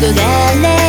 sugar daddy